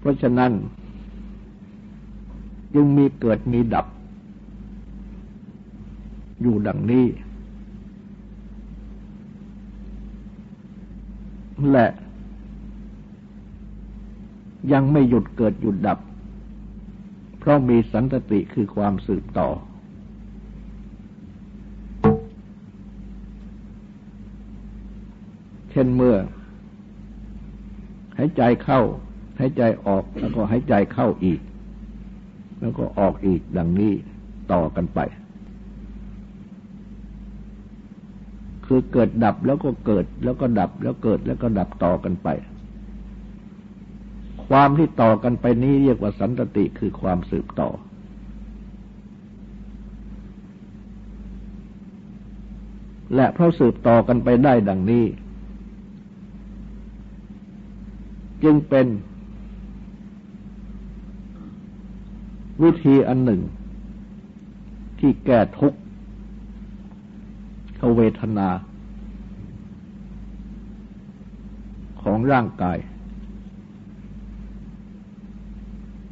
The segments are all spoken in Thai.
เพราะฉะนั้นจึงมีเกิดมีดับ อยู่ดังนี้ และยังไม่หยุดเกิดหยุดดับ เพราะมีสันตติคือความสืบต่อ เช่นเมื่อหายใจเข้า หายใจออกแล้วก็หายใจเข้าอีก แล้วก็ออกอีกดังนี้ต่อกันไป คือเกิดดับแล้วก็เกิดแล้วก็ดับแล้วเกิดแล้วก็ดับต่อกันไป ความที่ต่อกันไปนี้เรียกว่าสันตติคือความสืบต่อ และเพราะสืบต่อกันไปได้ดังนี้ จึงเป็น วิธีอันหนึ่ง ที่แก้ทุกข์เวทนา ของร่างกาย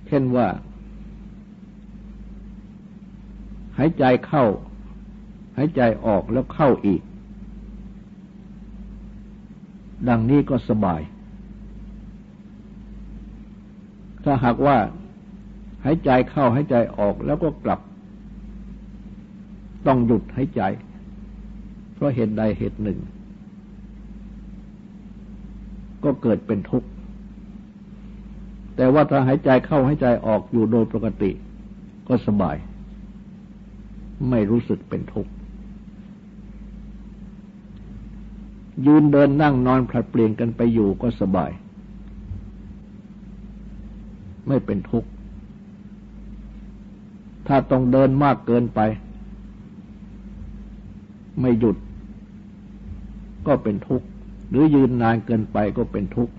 เช่นว่า หายใจเข้า หายใจออกแล้วเข้าอีก ดังนี้ก็สบาย ถ้าหากว่า หายใจเข้าหายใจออกแล้วก็กลับ ต้องหยุดหายใจ เพราะเหตุใดเหตุหนึ่ง ก็เกิดเป็นทุกข์ แต่ว่าถ้าหายใจเข้าหายใจออกอยู่โดยปกติ ก็สบาย ไม่รู้สึกเป็นทุกข์ ยืนเดินนั่งนอนผลัดเปลี่ยนกันไปอยู่ก็สบาย ไม่เป็นทุกข์ ถ้าต้องเดินมากเกินไป ไม่หยุด ก็เป็นทุกข์ หรือยืนนานเกินไปก็เป็นทุกข์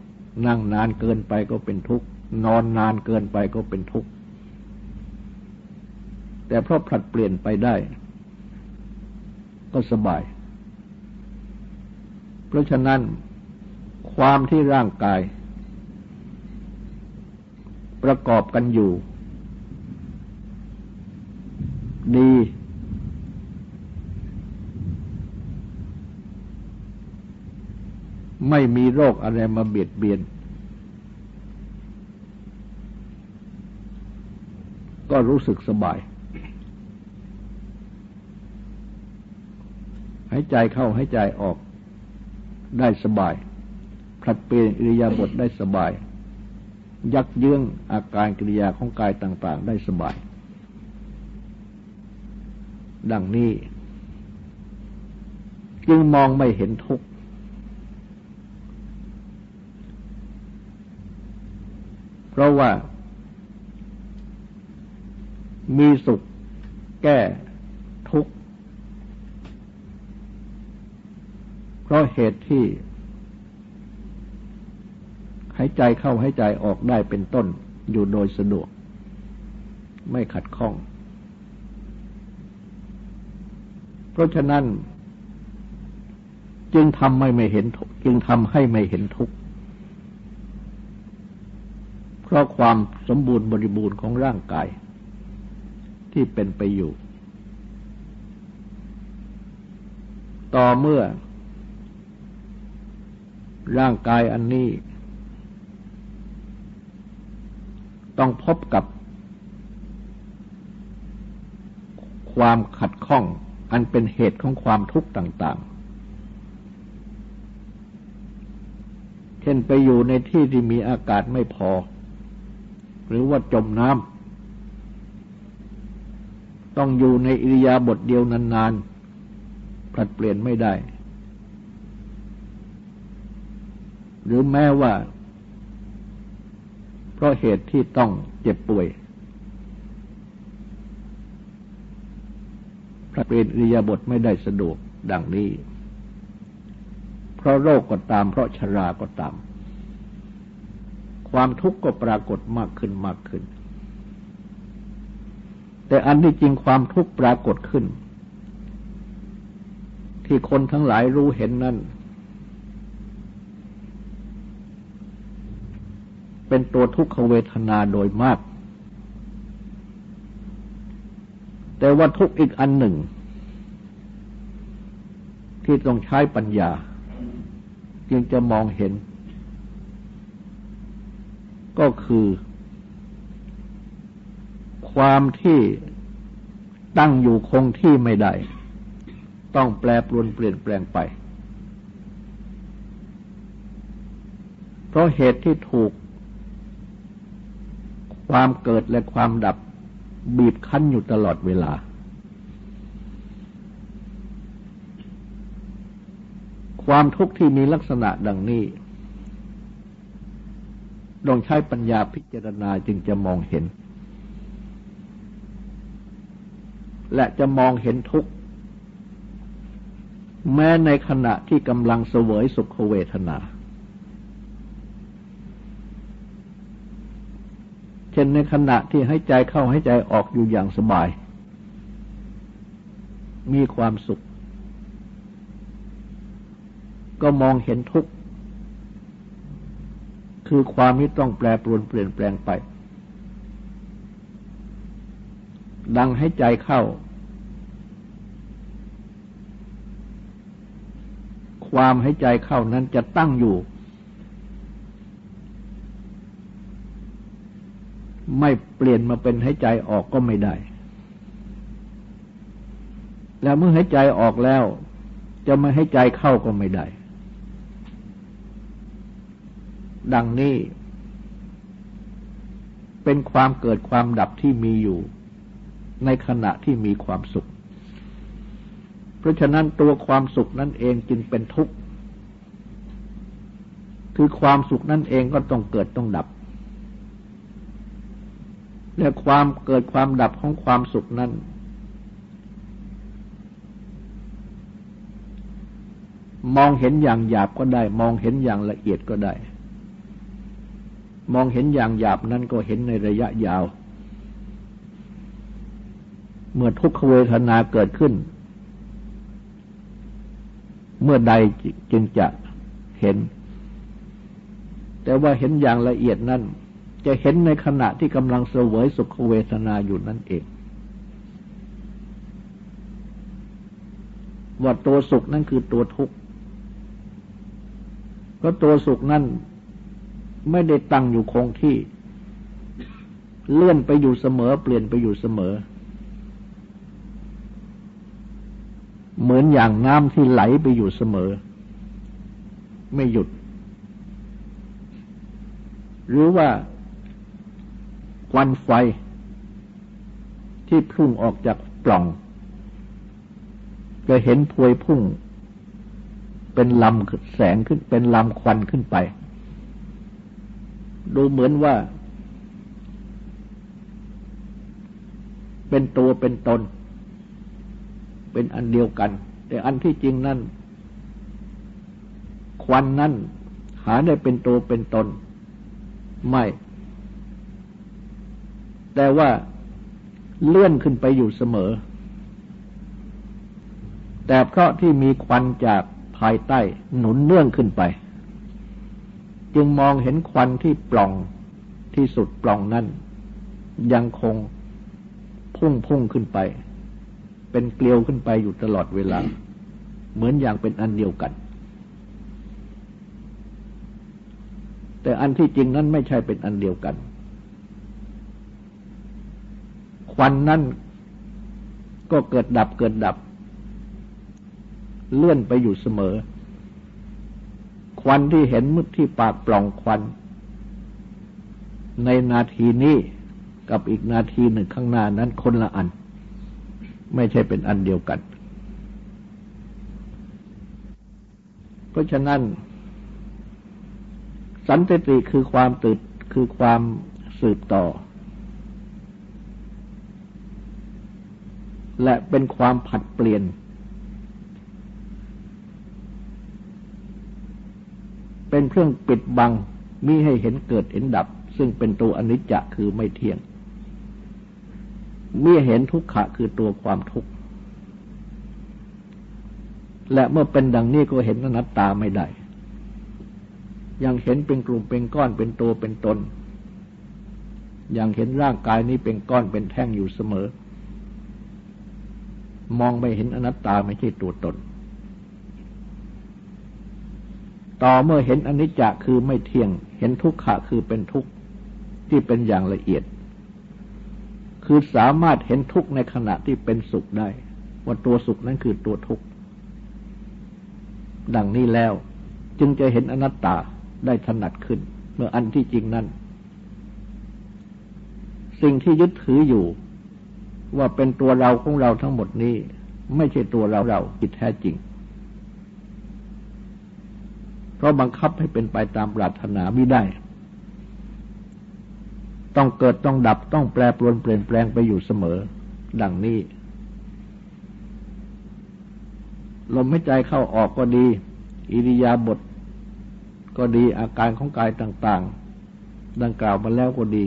นั่งนานเกินไปก็เป็นทุกข์ นอนนานเกินไปก็เป็นทุกข์ แต่เพราะผลัดเปลี่ยนไปได้ ก็สบาย เพราะฉะนั้นความที่ร่างกาย ประกอบกันอยู่ ดี ไม่มีโรคอะไรมาเบียดเบียน ก็รู้สึกสบายหายใจเข้าหายใจออกได้สบายผลัดเปลี่ยนอิริยาบถได้สบาย ยักเยื้องอาการกิริยาของกายต่าง ๆ ได้สบาย ดังนี้ จึงมองไม่เห็นทุกข์เพราะว่า มีสุขแก้ทุกข์เพราะเหตุที่หายใจเข้าหายใจออกได้เป็นต้นอยู่โดยสะดวก ไม่ขัดข้อง ราะฉะนั้น จึงทำไม่ไม่เห็นจึงทำให้ไม่เห็นทุกข์เพราะความสมบูรณ์บริบูรณ์ของร่างกาย ที่เป็นไปอยู่ ต่อเมื่อ ร่างกายอันนี้ ต้องพบกับความขัดข้อง อันเป็นเหตุของความทุกข์ต่าง ๆ เช่นไปอยู่ในที่ที่มีอากาศไม่พอ หรือว่าจมน้ำต้องอยู่ในอิริยาบถเดียวนานๆผลัดเปลี่ยนไม่ได้ หรือแม้ว่า เพราะเหตุที่ต้องเจ็บป่วย เปลี่ยนอิริยาบถไม่ได้สะดวกดังนี้ เพราะโรคก็ตาม เพราะชราก็ตาม ความทุกข์ก็ปรากฏมากขึ้นมากขึ้น แต่อันที่จริงความทุกข์ปรากฏขึ้น ที่คนทั้งหลายรู้เห็นนั้นเป็นตัวทุกขเวทนาโดยมาก แต่ว่าทุกอีกอันหนึ่ง ที่ต้องใช้ปัญญา จึงจะมองเห็น ก็คือ ความที่ตั้งอยู่คงที่ไม่ได้ ต้องแปรปรวนเปลี่ยนแปลงไป เพราะเหตุที่ถูก ความเกิดและความดับ บีบคั้นอยู่ตลอดเวลา ความทุกข์ที่มีลักษณะดังนี้ต้องใช้ปัญญาพิจารณาจึงจะมองเห็น และจะมองเห็นทุกข์แม้ในขณะที่กำลังเสวยสุขเวทนา ช่นในขณะที่ให้ใจเข้าให้ใจออกอยู่อย่างสบาย มีความสุข ก็มองเห็นทุกข์คือความที่ต้องแปรปรวนเปลี่ยนแปลงไป ดังให้ใจเข้า ความให้ใจเข้านั้นจะตั้งอยู่ ไม่เปลี่ยนมาเป็นให้ใจออกก็ไม่ได้ แล้วเมื่อให้ใจออกแล้ว จะไม่ให้ใจเข้าก็ไม่ได้ ดังนี้ เป็นความเกิดความดับที่มีอยู่ ในขณะที่มีความสุข เพราะฉะนั้นตัวความสุขนั่นเองจึงเป็นทุกข์ คือความสุขนั่นเองก็ต้องเกิดต้องดับ และความเกิดความดับของความสุขนั้น มองเห็นอย่างหยาบก็ได้ มองเห็นอย่างละเอียดก็ได้ มองเห็นอย่างหยาบนั้นก็เห็นในระยะยาว เมื่อทุกขเวทนาเกิดขึ้น เมื่อใดจึงจะเห็น แต่ว่าเห็นอย่างละเอียดนั้น จะเห็นในขณะที่กำลังเสวยสุขเวทนาอยู่นั่นเอง ว่าตัวสุขนั่นคือตัวทุกข์เพราะตัวสุขนั่นไม่ได้ตั้งอยู่คงที่ เลื่อนไปอยู่เสมอ เปลี่ยนไปอยู่เสมอ เหมือนอย่างน้ำที่ไหลไปอยู่เสมอ ไม่หยุด หรือว่า ควันไฟ ที่พุ่งออกจากปล่อง จะเห็นพวยพุ่ง เป็นลำแสงขึ้นเป็นลำควันขึ้นไป ดูเหมือนว่า เป็นตัวเป็นตน เป็นอันเดียวกัน แต่อันที่จริงนั่น ควันนั่นหาได้เป็นตัวเป็นตน ไม่ แต่ว่าเลื่อนขึ้นไปอยู่เสมอ แต่เพราะที่มีควันจากภายใต้หนุนเนื่องขึ้นไป จึงมองเห็นควันที่ปล่องที่สุดปล่องนั้น ยังคงพุ่งพุ่งขึ้นไป เป็นเกลียวขึ้นไปอยู่ตลอดเวลา เหมือนอย่างเป็นอันเดียวกัน แต่อันที่จริงนั้นไม่ใช่เป็นอันเดียวกัน วันนั้นก็เกิดดับเกิดดับ เลื่อนไปอยู่เสมอ ควันที่เห็นมุดที่ปากปล่องควัน ในนาทีนี้กับอีกนาทีหนึ่งข้างหน้านั้นคนละอัน ไม่ใช่เป็นอันเดียวกัน เพราะฉะนั้น สันติคือความตื่นคือความสืบต่อ และเป็นความผัดเปลี่ยน เป็นเครื่องปิดบังมิให้เห็นเกิดเห็นดับ ซึ่งเป็นตัวอนิจจะคือไม่เที่ยงมิเห็นทุกขะคือตัวความทุกข์และเมื่อเป็นดังนี้ก็เห็นอนัตตาไม่ได้ ยังเห็นเป็นกลุ่มเป็นก้อนเป็นตัวเป็นตน ยังเห็นร่างกายนี้เป็นก้อนเป็นแท่งอยู่เสมอ มองไม่เห็นอนัตตาไม่ใช่ตัวตน ต่อเมื่อเห็นอนิจจคือไม่เที่ยง เห็นทุกขะคือเป็นทุกข์ที่เป็นอย่างละเอียด คือสามารถเห็นทุกข์ในขณะที่เป็นสุขได้ ว่าตัวสุขนั้นคือตัวทุกข์ ดังนี้แล้วจึงจะเห็นอนัตตาได้ถนัดขึ้น เมื่ออันที่จริงนั้น สิ่งที่ยึดถืออยู่ ว่าเป็นตัวเราของเราทั้งหมดนี้ ไม่ใช่ตัวเราเราจิตแท้จริง เพราะบังคับให้เป็นไปตามปรารถนาไม่ได้ ต้องเกิดต้องดับต้องแปรปรวนเปลี่ยนแปลงไปอยู่เสมอ ดังนี้ ลมหายใจเข้าออกก็ดี อิริยาบถก็ดีอาการของกายต่าง ๆ ดังกล่าวมาแล้วก็ดี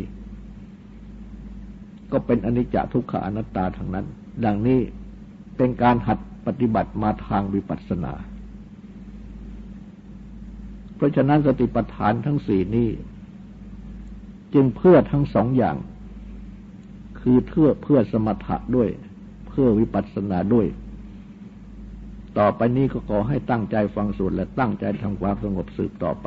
ก็เป็นอนิจจทุกขอนัตตาทางนั้น ดังนี้เป็นการหัดปฏิบัติมาทางวิปัสสนา เพราะฉะนั้นสติปัฏฐานทั้งสี่นี้ จึงเพื่อทั้งสองอย่าง คือเพื่อเพื่อสมถะด้วย เพื่อวิปัสสนาด้วย ต่อไปนี้ก็ขอให้ตั้งใจฟังสวดและตั้งใจทำความสงบสืบต่อไป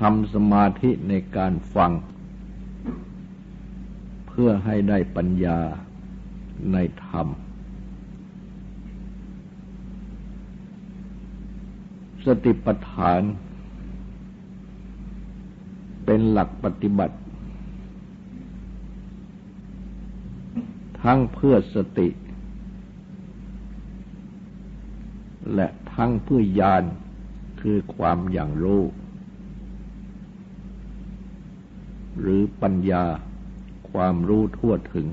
ทำสมาธิในการฟัง เพื่อให้ได้ปัญญาในธรรม สติปัฏฐาน เป็นหลักปฏิบัติ ทั้งเพื่อสติ และทั้งเพื่อญาณคือความอย่างรู้ หรือปัญญาความรู้ทั่วถึง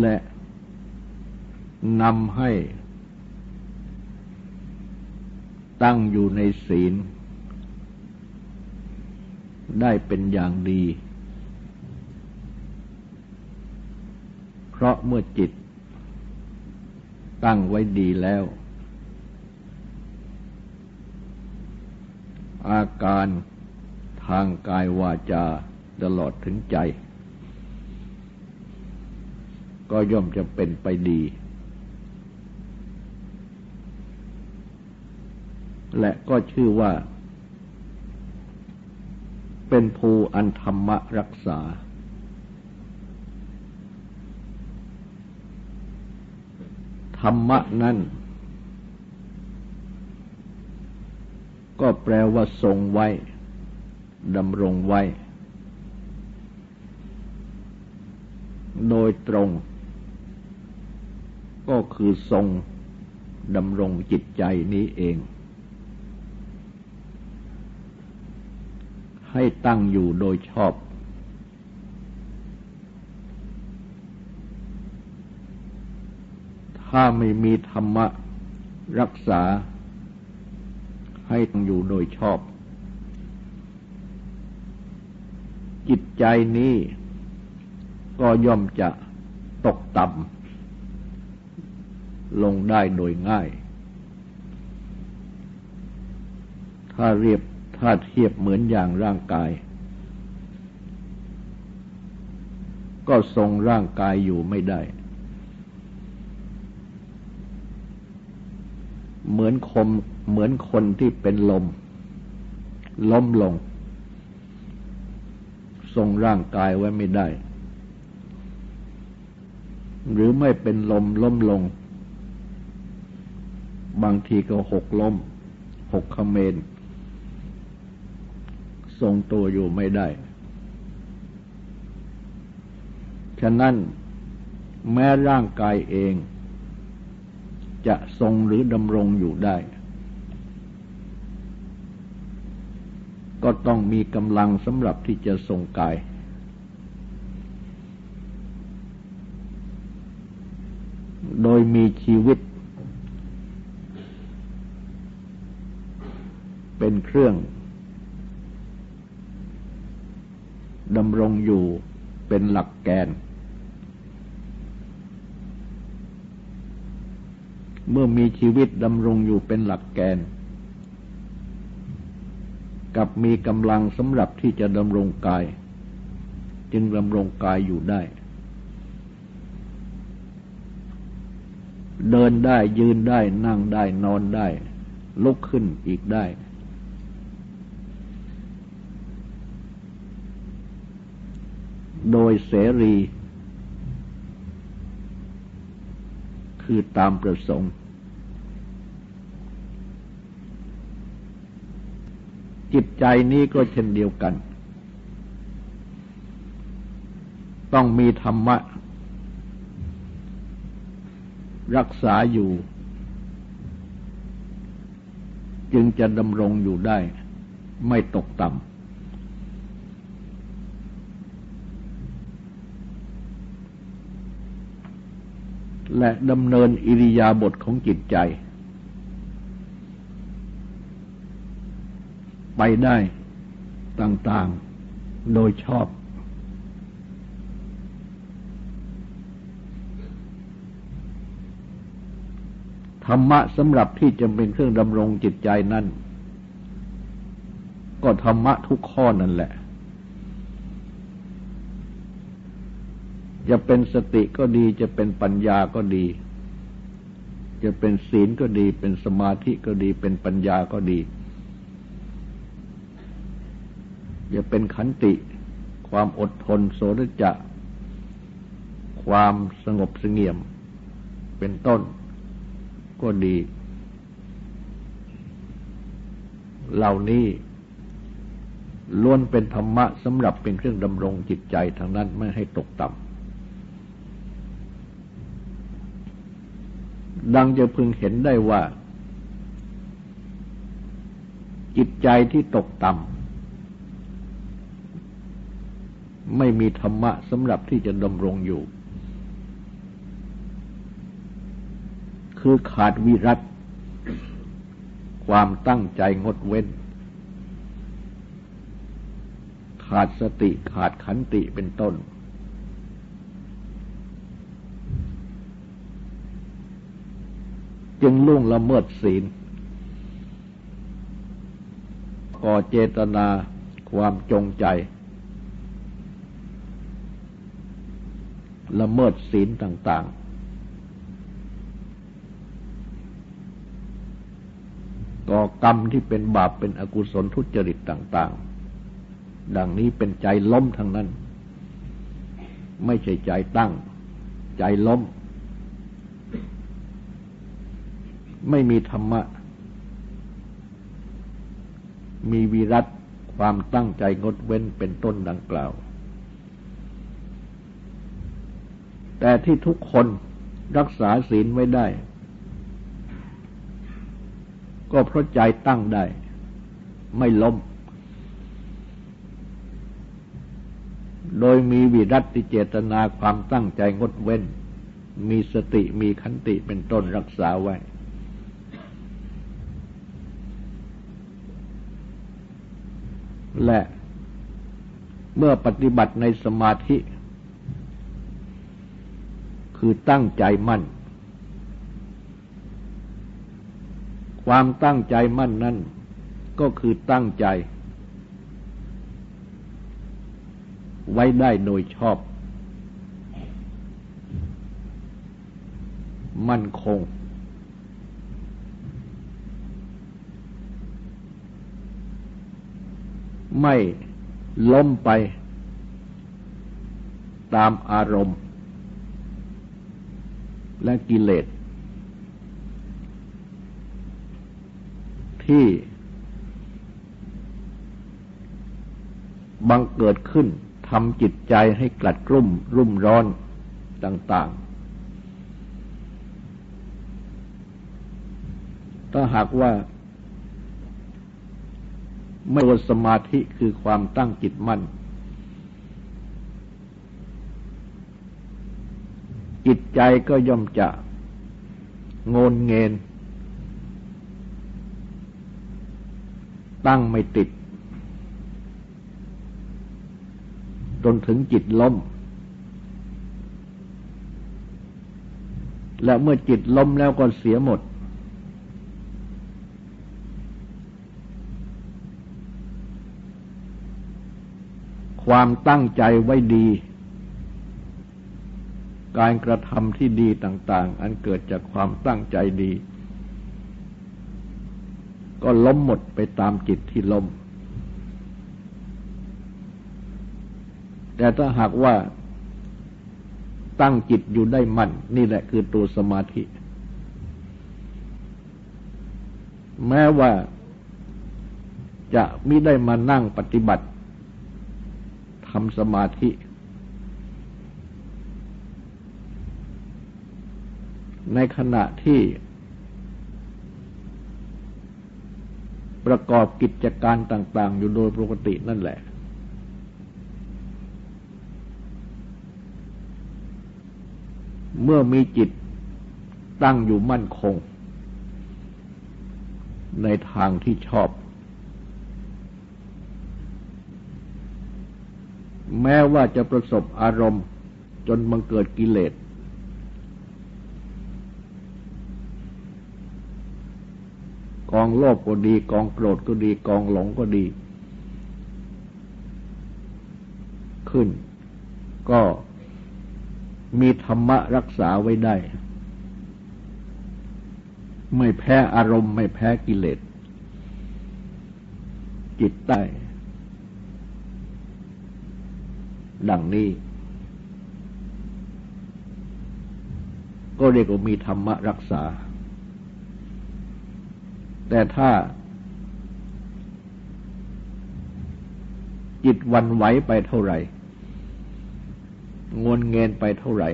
และนำให้ ตั้งอยู่ในศีล ได้เป็นอย่างดี เพราะเมื่อจิต ตั้งไว้ดีแล้ว อาการทางกายวาจาตลอดถึงใจ ก็ย่อมจะเป็นไปดี และก็ชื่อว่า เป็นภูอันธรรมรักษา ธรรมะนั้น ก็แปลว่าทรงไว้ดำรงไว้ โดยตรง ก็คือทรงดำรงจิตใจนี้เอง ให้ตั้งอยู่โดยชอบ ถ้าไม่มีธรรมะรักษา ให้ต้องอยู่โดยชอบ จิตใจนี้ก็ย่อมจะตกต่ำลงได้โดยง่าย ถ้าเรียบถ้าเทียบเหมือนอย่างร่างกาย ก็ทรงร่างกายอยู่ไม่ได้ เหมือนคม เหมือนคนที่เป็นลม ล้มลง ทรงร่างกายไว้ไม่ได้ หรือไม่เป็นลมล้มลง บางทีก็หกล้ม หกขมเมน ทรงตัวอยู่ไม่ได้ ฉะนั้นแม้ร่างกายเองจะทรงหรือดำรงอยู่ได้ ก็ต้องมีกำลังสำหรับที่จะทรงกาย โดยมีชีวิต เป็นเครื่องดำรงอยู่เป็นหลักแกน เมื่อมีชีวิตดำรงอยู่เป็นหลักแกน กับมีกำลังสำหรับที่จะดำรงกาย จึงดำรงกายอยู่ได้ เดินได้ยืนได้นั่งได้นอนได้ ลุกขึ้นอีกได้ โดยเสรี คือตามประสงค์ จิตใจนี้ก็เช่นเดียวกัน ต้องมีธรรมะ รักษาอยู่ จึงจะดำรงอยู่ได้ ไม่ตกต่ำและดำเนินอิริยาบถของจิตใจ ไปได้ต่างๆ โดยชอบ ธรรมะสำหรับที่จะเป็นเครื่องดำรงจิตใจนั้น ก็ธรรมะทุกข้อนั่นแหละ จะเป็นสติก็ดี จะเป็นปัญญาก็ดี จะเป็นศีลก็ดี เป็นสมาธิก็ดี เป็นปัญญาก็ดี จะเป็นขันติ ความอดทนโสรจะ ความสงบสงเงียม เป็นต้น ก็ดี เหล่านี้ล้วนเป็นธรรมะสำหรับเป็นเครื่องดำรงจิตใจทางนั้นไม่ให้ตกต่ำ ดังจะพึงเห็นได้ว่า จิตใจที่ตกต่ำ ไม่มีธรรมะสำหรับที่จะดำรงอยู่ คือขาดวิรัตความตั้งใจงดเว้น ขาดสติขาดขันติเป็นต้น จึงล่วงละเมิดศีลก่อเจตนาความจงใจ ละเมิดศีลต่าง ๆ ก่อกรรมที่เป็นบาปเป็นอกุศลทุจริตต่าง ๆ ดังนี้เป็นใจล้มทั้งนั้น ไม่ใช่ใจตั้ง ใจล้ม ไม่มีธรรมะ มีวิรัตความตั้งใจงดเว้นเป็นต้นดังกล่าว แต่ที่ทุกคนรักษาศีลไว้ได้ ก็เพราะใจตั้งได้ ไม่ล้ม โดยมีวิรัติเจตนาความตั้งใจงดเว้น มีสติมีขันติเป็นต้นรักษาไว้ และเมื่อปฏิบัติในสมาธิ คือตั้งใจมั่น ความตั้งใจมั่นนั้นก็คือตั้งใจ ไว้ได้โดยชอบ มั่นคง ไม่ล้มไปตามอารมณ์ และกิเลส ที่บังเกิดขึ้นทำจิตใจให้กลัดกลุ่ม รุ่มร้อนต่าง ๆ ถ้าหากว่า ไม่วสมาธิคือความตั้งจิตมั่น จิตใจก็ย่อมจะงนเงินตั้งไม่ติด จนถึงจิตล้ม และเมื่อจิตล้มแล้วก็เสียหมด ความตั้งใจไว้ดี การกระทำที่ดีต่างๆ อันเกิดจากความตั้งใจดี ก็ล้มหมดไปตามจิตที่ล้ม แต่ถ้าหากว่าตั้งจิตอยู่ได้มั่น นี่แหละคือตัวสมาธิ แม้ว่าจะไม่ได้มานั่งปฏิบัติทำสมาธิ ในขณะที่ ประกอบกิจการต่าง ๆ อยู่โดยปกตินั่นแหละ เมื่อมีจิตตั้งอยู่มั่นคง ในทางที่ชอบ แม้ว่าจะประสบอารมณ์จนบังเกิดกิเลส กองโลภก็ดี กองโกรธก็ดี กองหลงก็ดี ขึ้น ก็มีธรรมะรักษาไว้ได้ ไม่แพ้อารมณ์ไม่แพ้กิเลสจิตใต้ดังนี้ ก็เรียกว่ามีธรรมะรักษา แต่ถ้า จิตวันไหวไปเท่าไหร่งวนเงินไปเท่าไหร่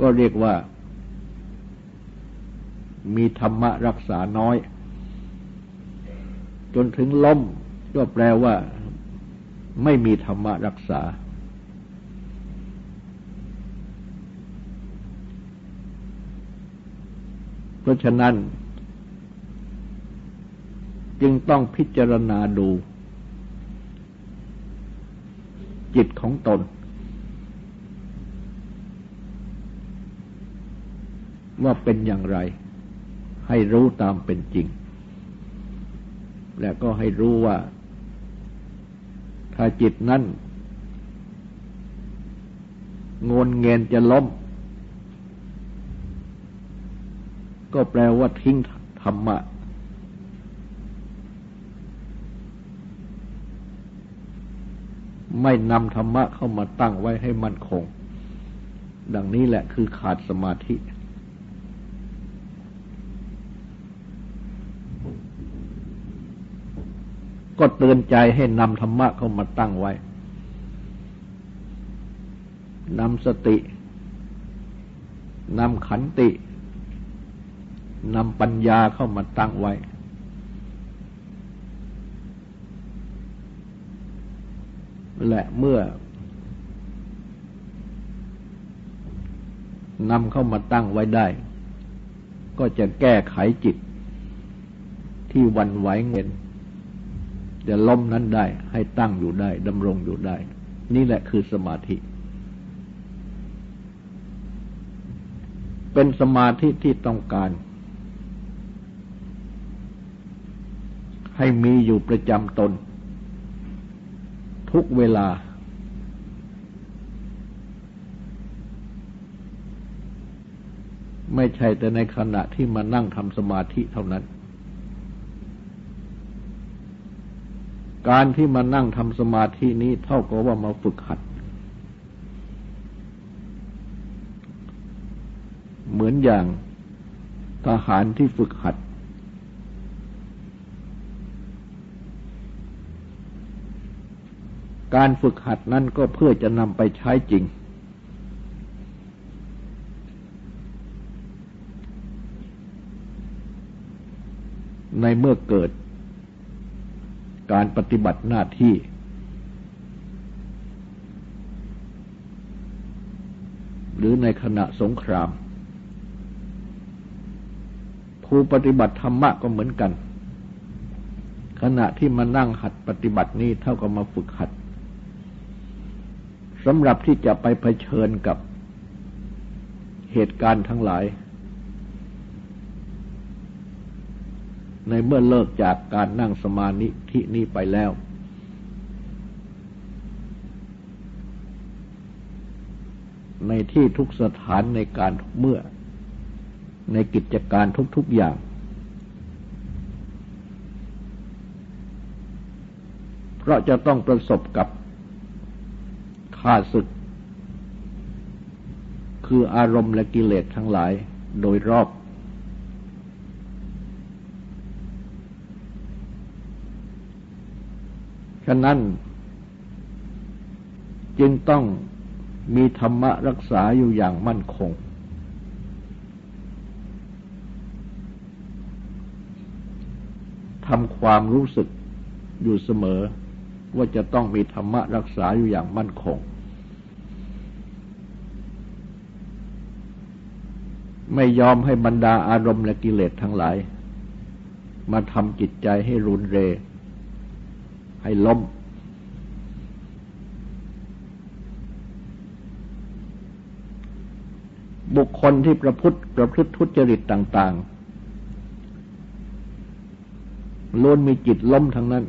ก็เรียกว่า มีธรรมะรักษาน้อย จนถึงล้มก็แปลว่า ไม่มีธรรมะรักษา เพราะฉะนั้น จึงต้องพิจารณาดู จิตของตน ว่าเป็นอย่างไร ให้รู้ตามเป็นจริง และก็ให้รู้ว่า ถ้าจิตนั้นงนเงินจะล้ม ก็แปลว่าทิ้งธรรมะ ไม่นำธรรมะเข้ามาตั้งไว้ให้มั่นคง ดังนี้แหละคือขาดสมาธิ ก็เตือนใจให้นำธรรมะเข้ามาตั้งไว้นำสตินำขันติ นำปัญญาเข้ามาตั้งไว้ และเมื่อนำเข้ามาตั้งไว้ได้ ก็จะแก้ไขจิต ที่วันไหวเงินจะล้มนั้นได้ ให้ตั้งอยู่ได้ดำรงอยู่ได้ นี่แหละคือสมาธิ เป็นสมาธิที่ต้องการ ให้มีอยู่ประจำตน ทุกเวลา ไม่ใช่แต่ในขณะที่มานั่งทำสมาธิเท่านั้น การที่มานั่งทำสมาธินี้เท่ากับว่ามาฝึกหัด เหมือนอย่างทหารที่ฝึกหัด การฝึกหัดนั้นก็เพื่อจะนำไปใช้จริง ในเมื่อเกิดการปฏิบัติหน้าที่ หรือในขณะสงคราม ผู้ปฏิบัติธรรมะก็เหมือนกัน ขณะที่มานั่งหัดปฏิบัตินี้เท่ากับมาฝึกหัด สำหรับที่จะไปเผชิญกับเหตุการณ์ทั้งหลาย ในเมื่อเลิกจากการนั่งสมาธิที่นี้ไปแล้ว ในที่ทุกสถานในการเมื่อ ในกิจการทุกๆอย่างเพราะจะต้องประสบกับ ข้าศึก คืออารมณ์และกิเลสทั้งหลายโดยรอบ ฉะนั้น จึงต้องมีธรรมะรักษาอยู่อย่างมั่นคง ทำความรู้สึกอยู่เสมอว่าจะต้องมีธรรมะรักษาอยู่อย่างมั่นคง ไม่ยอมให้บรรดาอารมณ์และกิเลสทั้งหลาย มาทำจิตใจให้รุนเร ให้ล้ม บุคคลที่ประพฤติประพฤติทุจริตต่าง ๆล้วนมีจิตล้มทั้งนั้น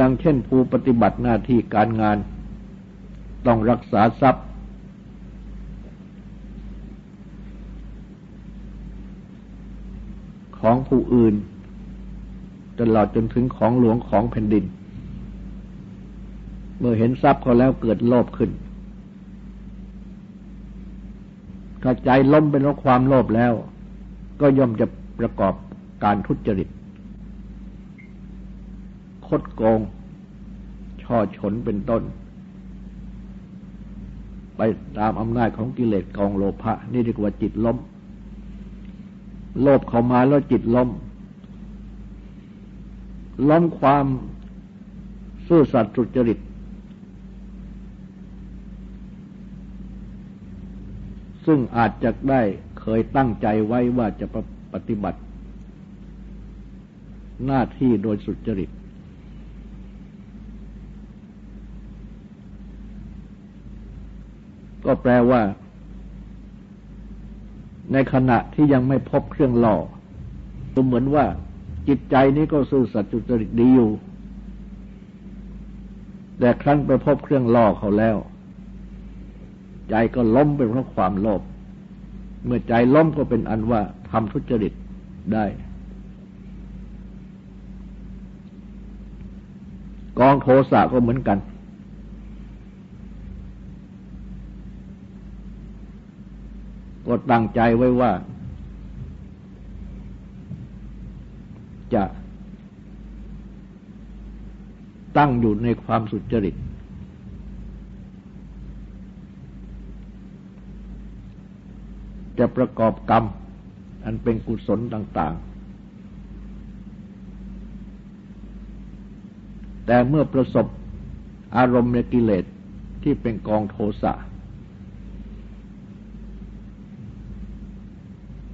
ดังเช่นผู้ปฏิบัติหน้าที่การงาน ต้องรักษาทรัพย์ ของผู้อื่น ตลอดจนถึงของหลวงของแผ่นดิน เมื่อเห็นทรัพย์เขาแล้วเกิดโลภขึ้นถ้าใจล้มเป็นเพราะความโลภแล้ว ก็ย่อมจะประกอบการทุจริต คดโกง ช่อฉนเป็นต้น ไปตามอำนาจของกิเลสกองโลภะนี่เรียกว่าจิตล้ม โลภเข้ามาแล้วจิตล้ม ล้มความซื่อสัตย์สุจริต ซึ่งอาจจะได้เคยตั้งใจไว้ว่าจะปฏิบัติ หน้าที่โดยสุจริต ก็แปลว่า ในขณะที่ยังไม่พบเครื่องหล่อก็เหมือนว่าจิตใจนี้ก็ซื่อสัตย์จุจริตดีอยู่ แต่ครั้นไปพบเครื่องล่อเขาแล้ว ใจก็ล้มเป็นเพราะความโลภเมื่อใจล้มก็เป็นอันว่าทำทุจริตได้ กองโทสะก็เหมือนกัน ก็ตั้งใจไว้ว่า จะตั้งอยู่ในความสุจริต จะประกอบกรรม อันเป็นกุศลต่าง ๆ แต่เมื่อประสบอารมณ์ในกิเลสที่เป็นกองโทสะ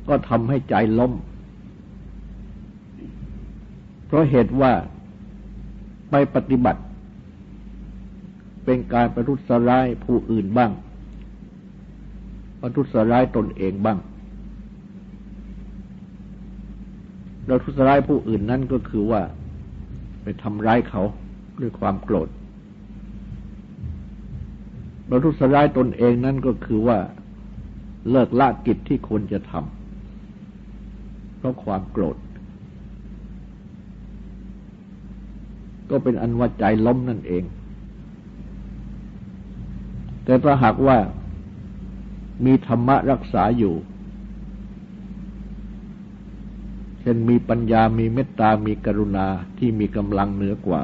ก็ทำให้ใจล้ม เพราะเหตุว่าไปปฏิบัติ เป็นการประทุษร้ายผู้อื่นบ้าง ประทุษร้ายตนเองบ้างเราทุษร้ายผู้อื่นนั่นก็คือว่า ไปทำร้ายเขาด้วยความโกรธเราทุษร้ายตนเองนั่นก็คือว่าเลิกละกิจที่ควรจะทำ ราะความโกรธ ก็เป็นอันว่าใจล้มนั่นเอง แต่ถ้าหากว่ามีธรรมะรักษาอยู่ เช่นมีปัญญามีเมตตามีกรุณาที่มีกำลังเหนือกว่า